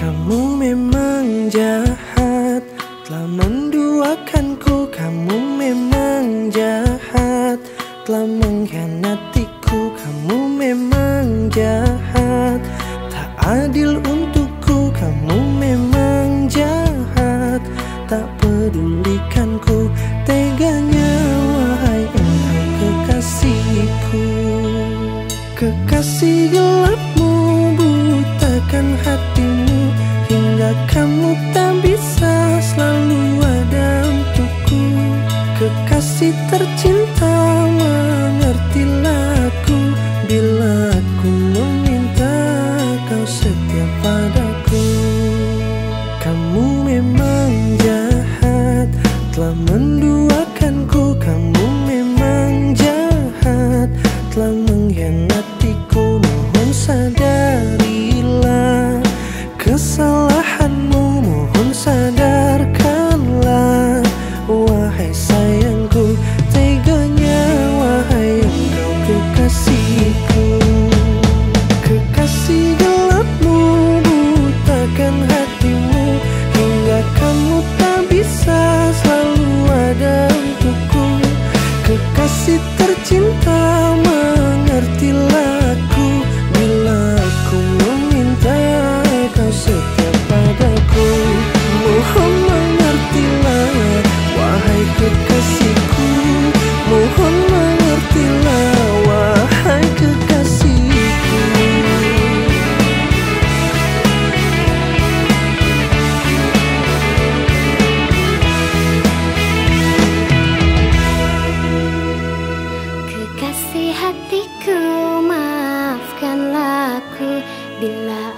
Kamu memang jahat. Telah menduakanku Kamu memang jahat. Telah mengkhianatiku Kamu memang jahat. Tak adil untukku Kamu memang jahat. Tak pedulikanku Teganya wahai engkau kekasihku. Kekasih gelapmu butakan hatimu kamu tak bisa selalu ada untukku. Kekasih tercinta mengertilah aku. Bila aku meminta kau setia padaku. Kamu memang jahat telah menduakanku. Kamu memang jahat telah mengkhianatiku. Mohon sadarilah kesalahanmu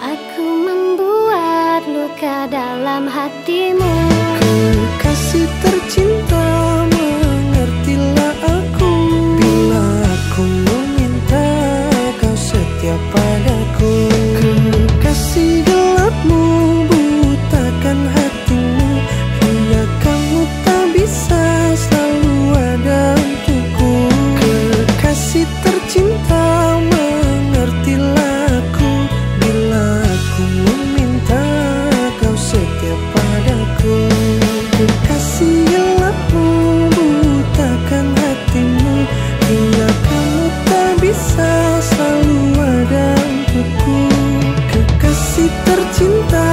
aku membuat luka dalam hatimu. Kekasih tercinta voltar.